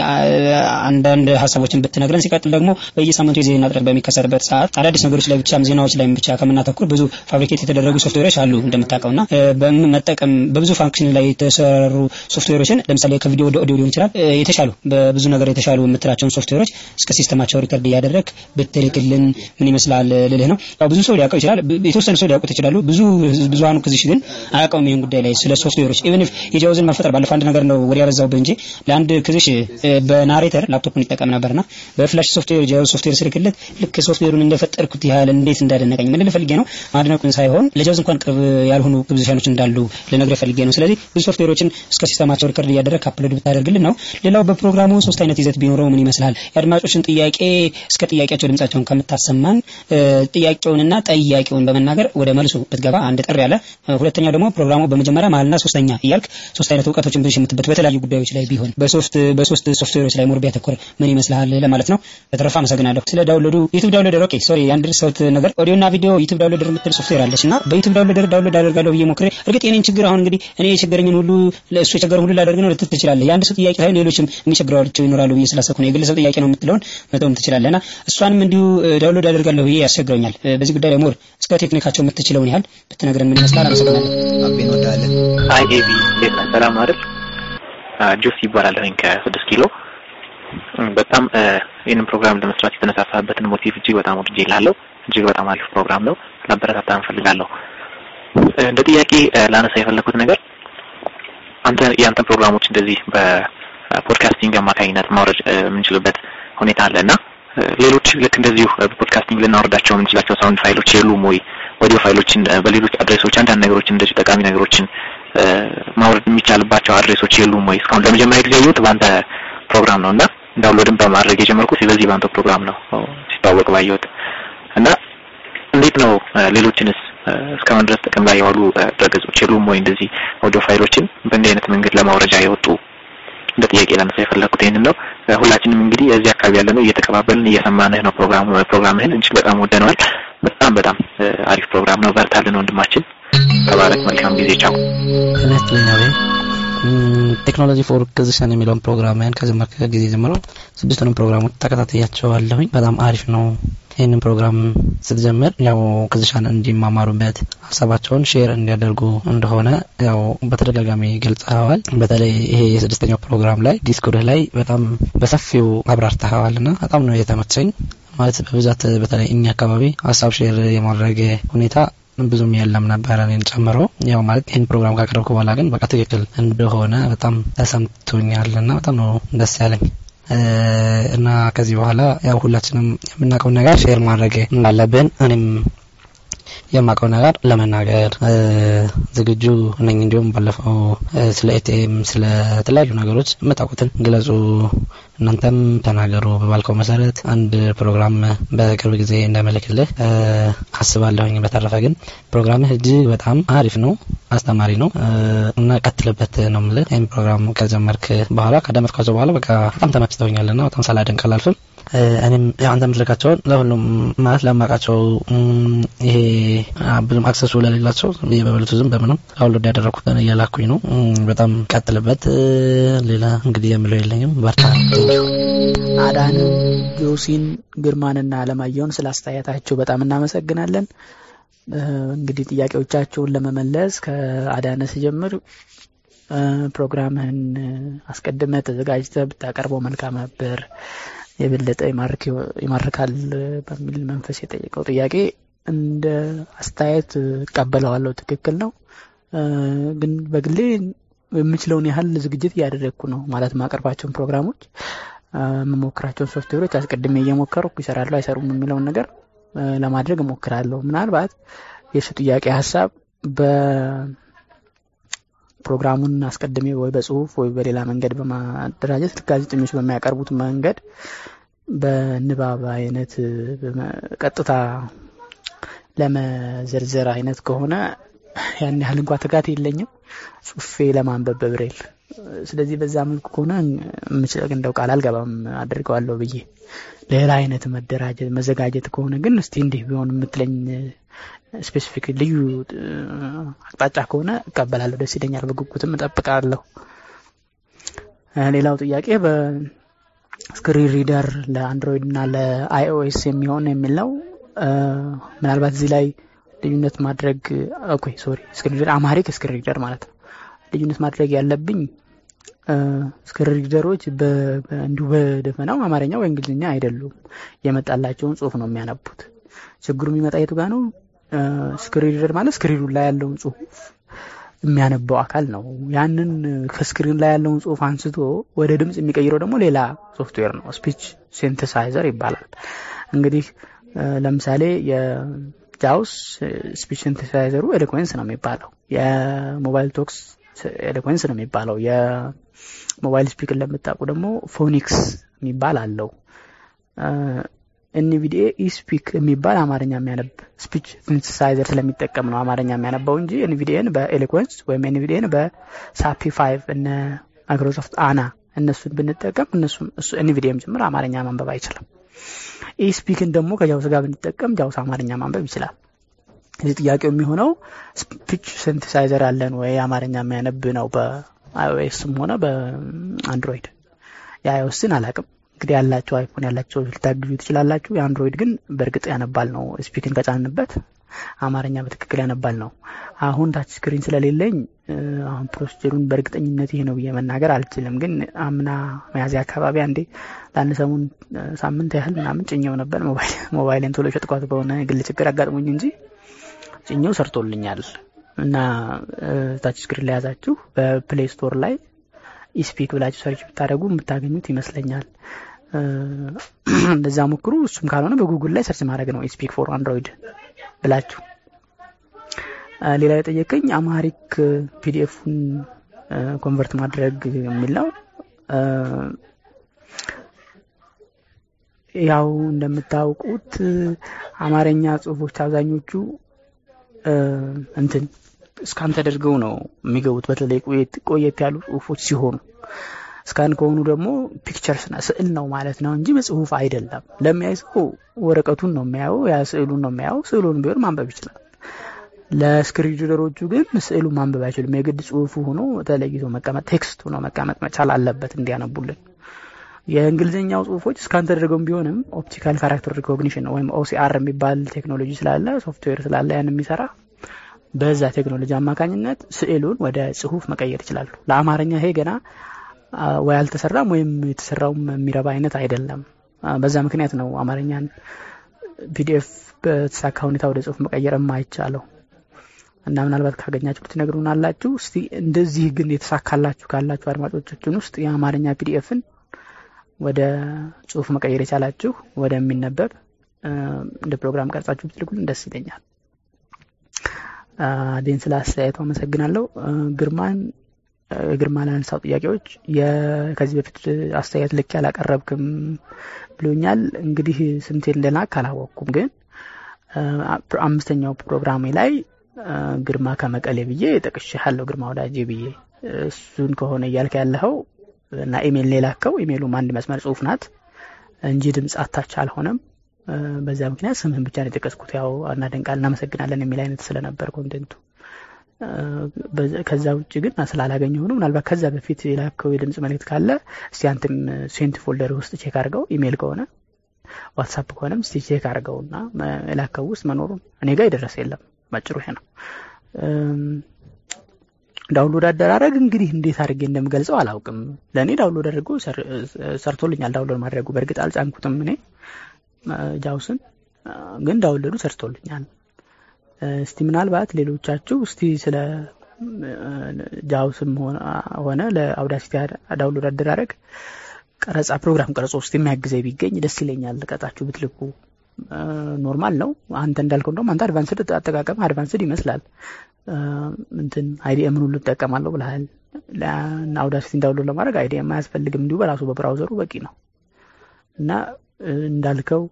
አንዳንድ ሀሳቦችን ብትነግረን። ሲቀጥል ደግሞ በየሳምንቱ የዜና እጥረት በሚከሰርበት ሰዓት አዳዲስ ነገሮች ላይ ብቻ ዜናዎች ላይ ብቻ ከምናተኩር ብዙ fabricate የተደረጉ ሶፍትዌሮች አሉ እንደምታውቀውና በመጠቀም በብዙ function ላይ የተሰሩ ሶፍትዌሮችን ለምሳሌ ከቪዲዮ ወደ ኦዲዮ ሊሆን ይችላል የተሻሉ በብዙ ነገር የተሻሉ የምትላቸውን ሶፍትዌሮች እስከ ሲስተማቸው ሪከርድ እያደረግ ብትልክልን ምን ይመስላል ልልህ ነው። ብዙ ሰው ሊያውቀው ይችላል፣ የተወሰኑ ሰው ሊያውቁት ይችላሉ። ብዙ ብዙሃኑ ከዚህ ግን አያውቀውም ይህን ጉዳይ ላይ ስለ ሶፍትዌሮች ኢቨን የጃውዝን መፈጠር ባለፈው አንድ ነገር ነው ወዲያ በዛውብህ እንጂ ለአንድ ክዝሽ በናሬተር ላፕቶፕን ይጠቀም ነበርና በፍላሽ ሶፍትዌር ጃውዝ ሶፍትዌር ስልክለት ልክ ሶፍትዌሩን እንደፈጠርኩት ያህል እንዴት እንዳደነቀኝ ምን ልፈልጌ ነው ማድነቁን ሳይሆን ለጃውዝ እንኳን ቅርብ ያልሆኑ ክብዝሻኖች እንዳሉ ልነግርህ ፈልጌ ነው። ስለዚህ ብዙ ሶፍትዌሮችን እስከ system ኣቸው record እያደረግ upload ብታደርግልን ነው። ሌላው በፕሮግራሙ ሶስት አይነት ይዘት ቢኖረው ምን ይመስላል? የአድማጮችን ጥያቄ እስከ ጥያቄያቸው ድምጻቸውን ከምታሰማን ጥያቄውንና ጠያቂውን በመናገር ወደ መልሱ ብትገባ አንድ ጥር ያለ፣ ሁለተኛው ደግሞ ፕሮግራሙ በመጀመሪያ መሀልና ሶስተኛ እያልክ ሶስት አይነት እውቀቶችን ብትሸምትበት በተለያዩ ጉዳዮች ላይ ቢሆን በሶስት በሶስት ሶፍትዌሮች ላይ more ቢያተኩር ምን ይመስልሃል ለማለት ነው። በተረፈ አመሰግናለሁ። ስለ download ኡ YouTube downloader okay sorry አንድ ረሳሁት ነገር ኦዲዮና ቪዲዮ YouTube downloader የምትል ሶፍትዌር አለች እና በ YouTube downloader download አደርጋለሁ ብዬ ሞክሬ እርግጥ የኔን ችግር አሁን እንግዲህ እኔ የቸገረኝን ሁሉ ለእሱ የቸገረውን ሁሉ ላደርግ ነው ልትል ትችላለህ። የአንድ ሰው ጥያቄ ሳይሆን ሌሎችም የሚቸግሯቸው ይኖራሉ ብዬ ስላሰብኩ ነው። የግለሰብ ጥያቄ ነው የምትለውን መተውም ትችላለህ እና እሷንም እንዲሁ download አደርጋለሁ ብዬ ያስቸግረኛል። በዚህ ጉዳይ ላይ more እስከ ቴክኒካቸው የምትችለውን ያህል ብትነግረን ምን ይመስላል? አመሰግናለሁ። አቤን ወዳለን አይ ኤቢ እንዴት ነህ? ሰላም ነው አይደል? ጆስ ይባላለሁኝ ከስድስት ኪሎ በጣም ይህንን ፕሮግራም ለመስራት የተነሳሳበትን motive እጅግ በጣም ወድጄ እላለሁ። እጅግ በጣም አሪፍ ፕሮግራም ነው። ላበረታታ እንፈልጋለሁ። እንደ ጥያቄ ላነሳ የፈለኩት ነገር አንተ የአንተን ፕሮግራሞች እንደዚህ በ podcasting አማካኝነት ማውረድ የምንችልበት ሁኔታ አለ እና ሌሎች ልክ እንደዚሁ በ podcasting ልናወርዳቸው የምንችላቸው sound ፋይሎች የሉም ወይ? ኦዲዮ ፋይሎችን በሌሎች address ኦች አንዳንድ ነገሮችን እንደዚህ ጠቃሚ ነገሮችን ማውረድ የሚቻልባቸው address ኦች የሉም ወይ? እስካሁን ለመጀመሪያ ጊዜ ያየሁት በአንተ ፕሮግራም ነው እና download ን በማድረግ የጀመርኩት በዚህ በአንተ ፕሮግራም ነው ሲታወቅ ባየሁት እና እንዴት ነው ሌሎችንስ እስካሁን ድረስ ጥቅም ላይ የዋሉ ድረገጾች የሉም ወይ? እንደዚህ ኦዲዮ ፋይሎችን በእንዲህ አይነት መንገድ ለማውረጃ የወጡ እንደ ጥያቄ ላነሳ የፈለኩት ይሄንን ነው። ሁላችንም እንግዲህ እዚህ አካባቢ ያለ ነው እየተቀባበልን እየሰማንህ ነው ፕሮግራም ፕሮግራምህን እጅግ በጣም ወደነዋል። በጣም በጣም አሪፍ ፕሮግራም ነው። በርታልን ወንድማችን፣ ተባረክ። መልካም ጊዜ። ቻው። technology for ፖዚሽን የሚለውን ፕሮግራምህን ከጀመርክ ጊዜ ጀምሮ ስድስቱንም ፕሮግራሞች ተከታተያቸዋለሁኝ። በጣም አሪፍ ነው። ይህንን ፕሮግራም ስትጀምር ያው ከዚሻን እንዲማማሩበት ሀሳባቸውን share እንዲያደርጉ እንደሆነ ያው በተደጋጋሚ ገልጸዋል። በተለይ ይሄ የስድስተኛው ፕሮግራም ላይ ዲስኮርድ ላይ በጣም በሰፊው አብራርተኸዋል እና በጣም ነው የተመቸኝ። ማለት በብዛት በተለይ እኛ አካባቢ ሀሳብ share የማድረግ ሁኔታ ብዙም የለም ነበረ እኔን ጨምሮ። ያው ማለት ይህን ፕሮግራም ካቀረብኩ በኋላ ግን በቃ ትክክል እንደሆነ በጣም ተሰምቶኛል እና በጣም ነው ደስ ያለኝ። እና ከዚህ በኋላ ያው ሁላችንም የምናውቀውን ነገር share ማድረግ እንዳለብን እኔም የማውቀው ነገር ለመናገር ዝግጁ ነኝ። እንዲሁም ባለፈው ስለ ATM ስለ ነገሮች የምታውቁትን ግለጹ፣ እናንተም ተናገሩ በባልከው መሰረት አንድ ፕሮግራም በቅርብ ጊዜ እንደመልክልህ አስባለሁኝ። በተረፈ ግን ፕሮግራምህ እጅግ በጣም አሪፍ ነው፣ አስተማሪ ነው እና ቀጥልበት ነው የምልህ። ይህም ፕሮግራም ከጀመርክ በኋላ ካዳመጥኳቸው በኋላ በቃ በጣም ተመችተውኛል እና በጣም ሳላደንቅ አላልፍም። እኔም አንተ የምትልካቸውን ለሁሉም ማለት ለማውቃቸው ይሄ ብዙም access ኡ ለሌላቸው በብሉቱዝም በምንም download ያደረኩትን እያላኩኝ ነው። በጣም ቀጥልበት። ሌላ እንግዲህ የምለው የለኝም። በርታ። አዳንም ጆሲን ግርማንና አለማየሁን ስለ አስተያየታቸው በጣም እናመሰግናለን። እንግዲህ ጥያቄዎቻቸውን ለመመለስ ከአዳነ ስጀምር ፕሮግራምህን አስቀድመ ተዘጋጅተ ብታቀርበው መልካም ነበር የበለጠ ይማርካል በሚል መንፈስ የጠየቀው ጥያቄ እንደ አስተያየት እቀበለዋለሁ። ትክክል ነው። ግን በግሌ የምችለውን ያህል ዝግጅት እያደረግኩ ነው። ማለት ማቀርባቸውን ፕሮግራሞች የምሞክራቸውን ሶፍትዌሮች አስቀድሜ እየሞከርኩ ይሰራሉ አይሰሩም የሚለውን ነገር ለማድረግ እሞክራለሁ። ምናልባት የእሱ ጥያቄ ሀሳብ በፕሮግራሙን አስቀድሜ ወይ በጽሁፍ ወይ በሌላ መንገድ በማደራጀት ጋዜጠኞች በሚያቀርቡት መንገድ በንባብ አይነት ቀጥታ ለመዘርዘር አይነት ከሆነ ያን ያህል እንኳ ትጋት የለኝም ጽፌ ለማንበብ በብሬል። ስለዚህ በዛ መልኩ ከሆነ እንደው ቃል አልገባም አድርገዋለሁ ብዬ ሌላ አይነት መደራጀት መዘጋጀት ከሆነ ግን እስቲ እንዲህ ቢሆን የምትለኝ specific ልዩ አቅጣጫ ከሆነ እቀበላለሁ፣ ደስ ይለኛል፣ በጉጉትም እጠብቃለሁ። ሌላው ጥያቄ በ screen reader ለ Android እና ለ iOS የሚሆን የሚል ነው። ምናልባት እዚህ ላይ ልዩነት ማድረግ okay sorry screen Amharic screen reader ማለት ነው። ልዩነት ማድረግ ያለብኝ screen reader ኦች እንዲሁ በደፈናው አማርኛ ወይ እንግሊዝኛ አይደሉም። የመጣላቸውን ጽሁፍ ነው የሚያነቡት። ችግሩ የሚመጣ የቱ ጋር ነው? screen reader ማለት screen ኡ ላይ ያለውን ጽሁፍ የሚያነበው አካል ነው። ያንን ከ screen ላይ ያለውን ጽሁፍ አንስቶ ወደ ድምጽ የሚቀይረው ደግሞ ሌላ ሶፍትዌር ነው። speech synthesizer ይባላል። እንግዲህ ለምሳሌ የ JAWS speech synthesizer ኡ Eloquence ነው የሚባለው። የሞባይል Talks Eloquence ነው የሚባለው። የ Mobile Speak ን ለምታውቁ ደግሞ Fonix የሚባል አለው። NVDA eSpeak የሚባል አማርኛ የሚያነብ speech synthesizer ስለሚጠቀም ነው አማርኛ የሚያነባው እንጂ ኤንቪዲኤን በኤሎኮንስ ወይም ኤንቪዲኤን በሳፒ ፋይቭ እነ ማይክሮሶፍት አና እነሱን ብንጠቀም እነሱም NVDA ም ጭምር አማርኛ ማንበብ አይችልም። eSpeak ን ደግሞ ከ JAWS ጋር ብንጠቀም JAWS አማርኛ ማንበብ ይችላል። እዚህ ጥያቄው የሚሆነው speech synthesizer አለን ወይ አማርኛ የሚያነብ ነው በ iOS ም ሆነ በ Android። የ iOS ን አላቅም እንግዲህ ያላቸው iPhone ያላቸው ልታግዙ ትችላላችሁ። የ Android ግን በእርግጥ ያነባል ነው eSpeak ን ከጫንበት አማርኛ በትክክል ያነባል ነው። አሁን touch screen ስለሌለኝ አሁን procedure ኡን በእርግጠኝነት ይሄ ነው ብዬ መናገር አልችልም። ግን አምና መያዝያ አካባቢ አንዴ ለአንድ ሰሙን ሳምንት ያህል ምናምን ጭኘው ነበር። ሞባይልን ቶሎ ሸጥኳት በሆነ ግል ችግር አጋጥሞኝ እንጂ ጭኘው ሰርቶልኛል እና touch screen ላይ ያዛችሁ በ Play Store ላይ eSpeak ብላችሁ search ብታደረጉ የምታገኙት ይመስለኛል። እንደዛ ሞክሩ። እሱም ካልሆነ በጉግል ላይ search ማድረግ ነው eSpeak for Android ብላችሁ። ሌላ የጠየቀኝ Amharic PDF ኡን convert ማድረግ የሚል ነው። ያው እንደምታውቁት አማርኛ ጽሁፎች አብዛኞቹ እንትን scan ተደርገው ነው የሚገቡት። በተለይ ቆየት ያሉ ጽሁፎች ሲሆኑ scan ከሆኑ ደግሞ pictures ስዕል ነው ማለት ነው እንጂ በጽሁፍ አይደለም። ለሚያይ ሰው ወረቀቱን ነው የሚያየው፣ ያ ስዕሉን ነው የሚያየው። ስዕሉን ቢሆን ማንበብ ይችላል። ለ screen reader ኦቹ ግን ስዕሉ ማንበብ አይችሉም። የግድ ጽሁፉ ሆኖ ተለይቶ መቀመጥ text ሆኖ መቀመጥ መቻል አለበት እንዲያነቡልን። የእንግሊዝኛው ጽሁፎች scan ተደርገው ቢሆንም optical character recognition ወይም OCR የሚባል ቴክኖሎጂ ስላለ ሶፍትዌር ስላለ ያን የሚሰራ በዛ ቴክኖሎጂ አማካኝነት ስዕሉን ወደ ጽሁፍ መቀየር ይችላሉ። ለአማርኛ ይሄ ገና ወይ አልተሰራም ወይም የተሰራውም የሚረባ አይነት አይደለም። በዛ ምክንያት ነው አማርኛን PDF በተሳካ ሁኔታ ወደ ጽሁፍ መቀየር የማይቻለው እና ምናልባት ካገኛችሁት ትነግሩናላችሁ። እስቲ እንደዚህ ግን የተሳካላችሁ ካላችሁ አድማጮቻችን ውስጥ የአማርኛ PDF ን ወደ ጽሁፍ መቀየር የቻላችሁ ወደሚነበብ እንደ ፕሮግራም ቀርጻችሁ ብትልኩልን ደስ ይለኛል። ዴን ስለ አስተያየቱ አመሰግናለሁ። ግርማን ግርማ ላነሳው ጥያቄዎች ከዚህ በፊት አስተያየት ልክ ያላቀረብክም ብሎኛል። እንግዲህ ስንቴ እንደላክክ አላወቅኩም፣ ግን አምስተኛው ፕሮግራሜ ላይ ግርማ ከመቀሌ ብዬ ጠቅሼሃለሁ። ግርማ ወዳጄ ብዬ እሱን ከሆነ እያልክ ያለኸው እና ኢሜል ላከው። ኢሜሉም አንድ መስመር ጽሁፍ ናት እንጂ ድምፅ attach አልሆነም። በዛ ምክንያት ስምህን ብቻ ነው የጠቀስኩት። ያው እናደንቃል እናመሰግናለን የሚል አይነት ስለነበር content ኡ። ከዛ ውጭ ግን ስላላገኘ ሆኖ ምናልባት ከዛ በፊት የላከው የድምፅ መልእክት ካለ እስቲ አንተም sent folder ውስጥ check አድርገው። ኢሜል ከሆነ WhatsApp ከሆነም እስቲ check አድርገው እና የላከው ውስጥ መኖሩን እኔ ጋር የደረሰ የለም። ባጭሩ ይሄ ነው። download አደራረግ እንግዲህ እንዴት አድርጌ እንደምገልጸው አላውቅም። ለእኔ download አድርጎ ሰርቶልኛል። download ማድረጉ በእርግጥ አልጫንኩትም እኔ JAWS ን ግን download ኡ ሰርቶልኛል። እስቲ ምናልባት ሌሎቻችሁ እስቲ ስለ JAWS ም ሆነ ለ Audacity download አደራረግ ቀረጻ ፕሮግራም ቀረጾ ውስጥ የሚያግዘኝ ቢገኝ ደስ ይለኛል። ቀርጻችሁ ብትልኩ normal ነው። አንተ እንዳልከው እንደውም አንተ advanced አጠቃቀም advanced ይመስላል። እንትን IDM ን ሁሉ እጠቀማለሁ ብለሃል። Audacity ን download ለማድረግ IDM አያስፈልግም። እንዲሁ በራሱ በ browser ኡ በቂ ነው እና እንዳልከው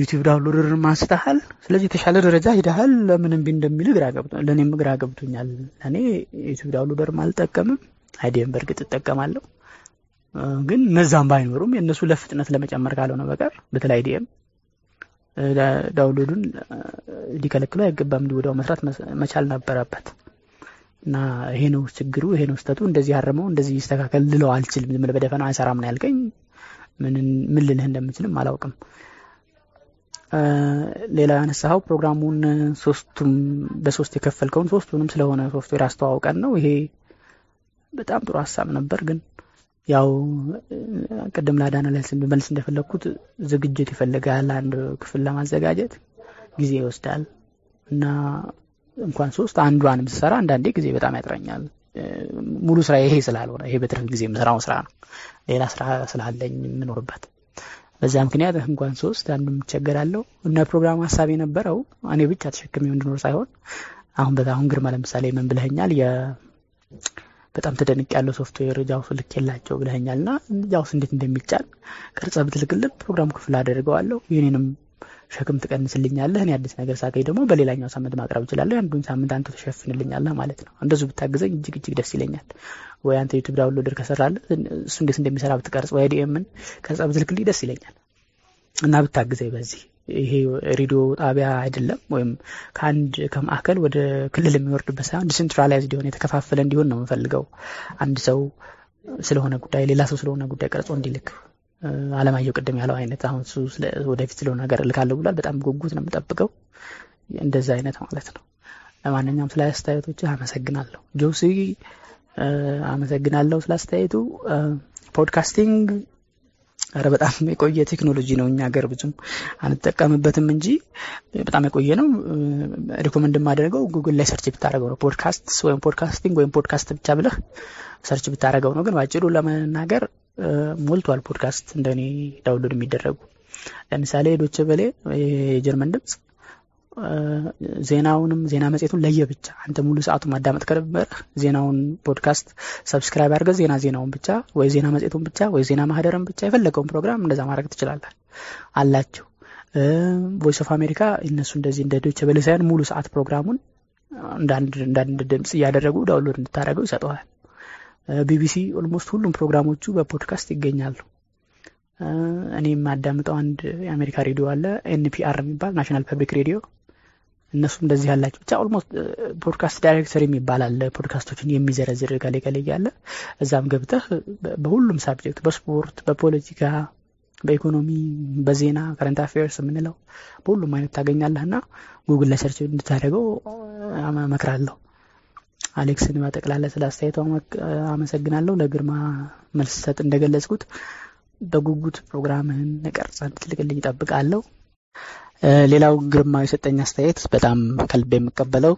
YouTube downloader ማስተሃል። ስለዚህ የተሻለ ደረጃ ሂደሃል። ለምን እምቢ እንደሚል ግራ ገብቶ ለእኔም ግራ ገብቶኛል። እኔ YouTube downloader አልጠቀምም። IDM በእርግጥ እጠቀማለሁ፣ ግን እነዛም ባይኖሩም የእነሱ ለፍጥነት ለመጨመር ካልሆነ በቀር በተለይ IDM download ኡን ሊከለክለው አይገባም። ወዲያው መስራት መቻል ነበረበት እና ይሄ ነው ችግሩ፣ ይሄ ነው ስህተቱ። እንደዚህ አርመው እንደዚህ ይስተካከል ልለው አልችልም። ዝም ብለህ አይሰራም ነው ያልከኝ። ምን ልልህ እንደምችልም አላውቅም። ሌላ ያነሳኸው ፕሮግራሙን ሶስቱም በሶስት የከፈልከውን ሶስቱንም ስለሆነ ሶፍትዌር አስተዋውቀን ነው። ይሄ በጣም ጥሩ ሀሳብ ነበር፣ ግን ያው ቅድም ለዳን ላይ መልስ እንደፈለግኩት ዝግጅት ይፈልጋል። አንድ ክፍል ለማዘጋጀት ጊዜ ይወስዳል እና እንኳን ሶስት አንዷን ብሰራ አንዳንዴ ጊዜ በጣም ያጥረኛል። ሙሉ ስራ ይሄ ስላልሆነ ይሄ በትርፍ ጊዜ የምሰራው ስራ ነው፣ ሌላ ስራ ስላለኝ የምኖርበት። በዛ ምክንያት እንኳን ሶስት አንዱ የምቸገራለሁ እና ፕሮግራም ሀሳብ የነበረው እኔ ብቻ ተሸክሜው እንድኖር ሳይሆን አሁን በዛ አሁን ግርማ ለምሳሌ ምን ብለኸኛል? በጣም ተደንቅ ያለው ሶፍትዌር JAWS ልክ የላቸው ብለኸኛል። እና JAWS እንዴት እንደሚጫን ቀርጸ ብትልክልን ፕሮግራም ክፍል አደርገዋለሁ። የኔንም ሸክም ትቀንስልኛለህ እኔ አዲስ ነገር ሳገኝ ደግሞ በሌላኛው ሳምንት ማቅረብ እችላለሁ አንዱን ሳምንት አንተ ትሸፍንልኛለህ ማለት ነው። እንደዚህ ብታግዘኝ እጅግ እጅግ ደስ ይለኛል። ወይ አንተ YouTube downloader ከሰራለህ እሱ እንዴት እንደሚሰራ ብትቀርጽ ወይ IDM ን ቀርጸ ብትልክልኝ ደስ ይለኛል። እና ብታግዘኝ በዚህ ይሄ ሬዲዮ ጣቢያ አይደለም ወይም ከአንድ ከማዕከል ወደ ክልል የሚወርድበት ሳይሆን decentralized የሆነ የተከፋፈለ እንዲሆን ነው የምፈልገው። አንድ ሰው ስለሆነ ጉዳይ ሌላ ሰው ስለሆነ ጉዳይ ቀርጾ እንዲልክ አለማየሁ ቅድም ያለው አይነት አሁን እሱ ወደፊት ስለሆነ ነገር እልካለሁ ብሏል። በጣም ጉጉት ነው የምጠብቀው። እንደዛ አይነት ማለት ነው። ለማንኛውም ስለ አስተያየቶች አመሰግናለሁ። ጆሲ አመሰግናለሁ ስለ አስተያየቱ። podcasting ኧረ በጣም የቆየ ቴክኖሎጂ ነው እኛ ሀገር ብዙም አንጠቀምበትም እንጂ በጣም የቆየ ነው። recommend የማደርገው ጉግል ላይ search ብታደረገው ነው። ፖድካስት ወይም podcasting ወይም ፖድካስት ብቻ ብለህ search ብታደረገው ነው። ግን ባጭሩ ለመናገር ሞልቷል ፖድካስት እንደኔ download የሚደረጉ። ለምሳሌ ዶቼ ቬለ የጀርመን ድምፅ ዜናውንም ዜና መጽሔቱን ለየብቻ አንተ ሙሉ ሰዓቱ ማዳመጥ ከነበረ ዜናውን podcast subscribe አድርገ ዜና ዜናውን ብቻ ወይ ዜና መጽሔቱን ብቻ ወይ ዜና ማህደርን ብቻ የፈለገውን ፕሮግራም እንደዛ ማድረግ ትችላለን አላቸው። ቮይስ ኦፍ አሜሪካ እነሱ እንደዚህ እንደ ዶቼ ቬለ ሳይሆን ሙሉ ሰዓት ፕሮግራሙን እንዳንድ ድምፅ እያደረጉ download እንድታደረገው ይሰጠዋል። ቢቢሲ almost ሁሉም ፕሮግራሞቹ በፖድካስት ይገኛሉ። እኔ የማዳምጠው አንድ የአሜሪካ ሬዲዮ አለ። NPR የሚባል National Public Radio እነሱም እንደዚህ ያላቸው ብቻ almost podcast directory የሚባል አለ። ፖድካስቶችን የሚዘረዝር ከሌ ከሌ እያለ እዛም ገብተህ በሁሉም subject በስፖርት በፖለቲካ በኢኮኖሚ በዜና current affairs የምንለው በሁሉም አይነት ታገኛለህ እና ጉግል ላይ እንድታደርገው መክራለሁ አሌክስን በጠቅላላ ስለ አስተያየቱ አመሰግናለሁ። ለግርማ መልስ ሰጥ እንደገለጽኩት በጉጉት ፕሮግራምህን ቀርጸ እንድትልቅልኝ ይጠብቃለሁ ሌላው ግርማ የሰጠኝ አስተያየት በጣም ከልብ የምቀበለው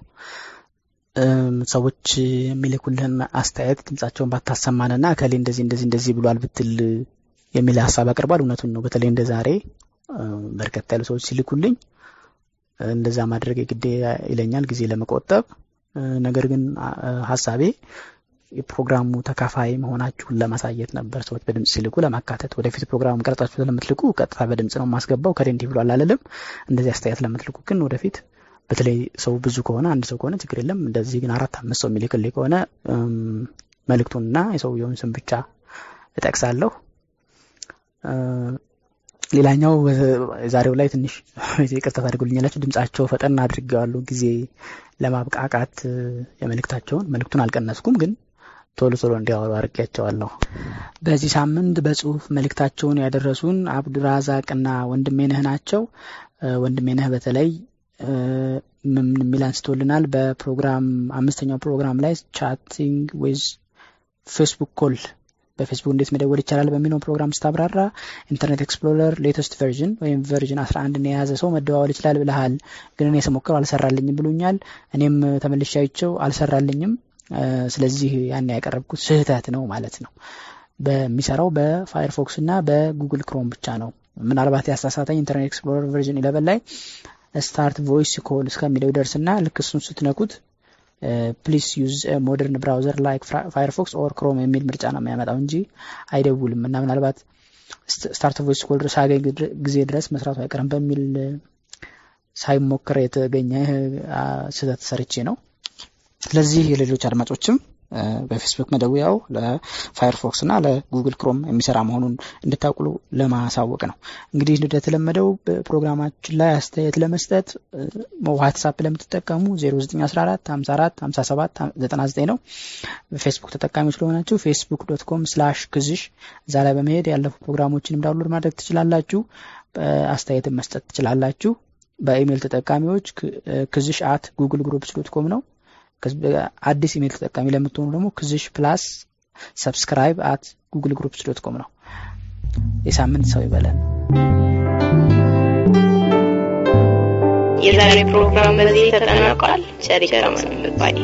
ሰዎች የሚልኩልህን አስተያየት ድምጻቸውን ባታሰማንና ከሌ እንደዚህ እንደዚህ እንደዚህ ብሏል ብትል የሚል ሀሳብ አቅርቧል። እውነቱን ነው። በተለይ እንደ ዛሬ በርከት ያሉ ሰዎች ሲልኩልኝ እንደዛ ማድረግ የግዴ ይለኛል ጊዜ ለመቆጠብ ነገር ግን ሀሳቤ የፕሮግራሙ ተካፋይ መሆናችሁን ለማሳየት ነበር። ሰዎች በድምጽ ሲልኩ ለማካተት ወደፊት ፕሮግራም ቀርጻችሁ ስለምትልኩ ቀጥታ በድምጽ ነው ማስገባው ከሌ እንዲህ ብሏል አልልም። እንደዚህ አስተያየት ለምትልኩ ግን ወደፊት በተለይ ሰው ብዙ ከሆነ አንድ ሰው ከሆነ ችግር የለም። እንደዚህ ግን አራት አምስት ሰው የሚልክልኝ ከሆነ መልእክቱንና የሰውየውን ስም ብቻ እጠቅሳለሁ። ሌላኛው ዛሬው ላይ ትንሽ ይቅርታ ታደርጉልኛላችሁ። ድምጻቸው ፈጠን አድርገዋሉ ጊዜ ለማብቃቃት የመልእክታቸውን። መልእክቱን አልቀነስኩም ግን ቶሎ ቶሎ እንዲያወሩ አድርጌያቸዋለሁ። በዚህ ሳምንት በጽሁፍ መልእክታቸውን ያደረሱን አብዱራዛቅና ወንድሜነህ ናቸው። ወንድሜነህ በተለይ ምን የሚል አንስቶልናል። በፕሮግራም አምስተኛው ፕሮግራም ላይ chatting with Facebook call በፌስቡክ እንዴት መደወል ይቻላል በሚለው ፕሮግራም ስታብራራ Internet Explorer latest version ወይም version 11 የያዘ ሰው መደዋወል ይችላል ብልሃል ግን እኔ ስሞክረው አልሰራልኝም ብሎኛል። እኔም ተመልሻቸው አልሰራልኝም ስለዚህ ያን ያቀረብኩት ስህተት ነው ማለት ነው። በሚሰራው በ Firefox እና በ Google Chrome ብቻ ነው። ምናልባት ያሳሳተኝ Internet Explorer version eleven ላይ start voice call እስከሚለው ይደርስና ልክ እሱን ስትነኩት please use modern browser like Firefox or Chrome የሚል ምርጫ ነው የሚያመጣው እንጂ አይደውልም እና ምናልባት start voice call ሳገኝ ጊዜ ድረስ መስራቱ አይቀርም በሚል ሳይሞክር የተገኘ ስህተት ሰርቼ ነው ስለዚህ የሌሎች አድማጮችም በፌስቡክ መደወያው ለ Firefox እና ለ Google Chrome የሚሰራ መሆኑን እንድታውቁ ለማሳወቅ ነው። እንግዲህ እንደተለመደው በፕሮግራማችን ላይ አስተያየት ለመስጠት WhatsApp ለምትጠቀሙ 0914 54 57 99 ነው። ፌስቡክ ተጠቃሚዎች ስለሆናችሁ Facebook dot com slash ክዝሽ እዛ ላይ በመሄድ ያለፉ ፕሮግራሞችንም download ማድረግ ትችላላችሁ። አስተያየትን መስጠት ትችላላችሁ። በኢሜይል ተጠቃሚዎች ክዝሽ at Google Groups dot com ነው አዲስ ኢሜል ተጠቃሚ ለምትሆኑ ደግሞ ክዝሽ plus subscribe at Google Groups dot com ነው። የሳምንት ሰው ይበለን። የዛሬ ፕሮግራም በዚህ ተጠናቋል። ቸር ይግጠመን ባይ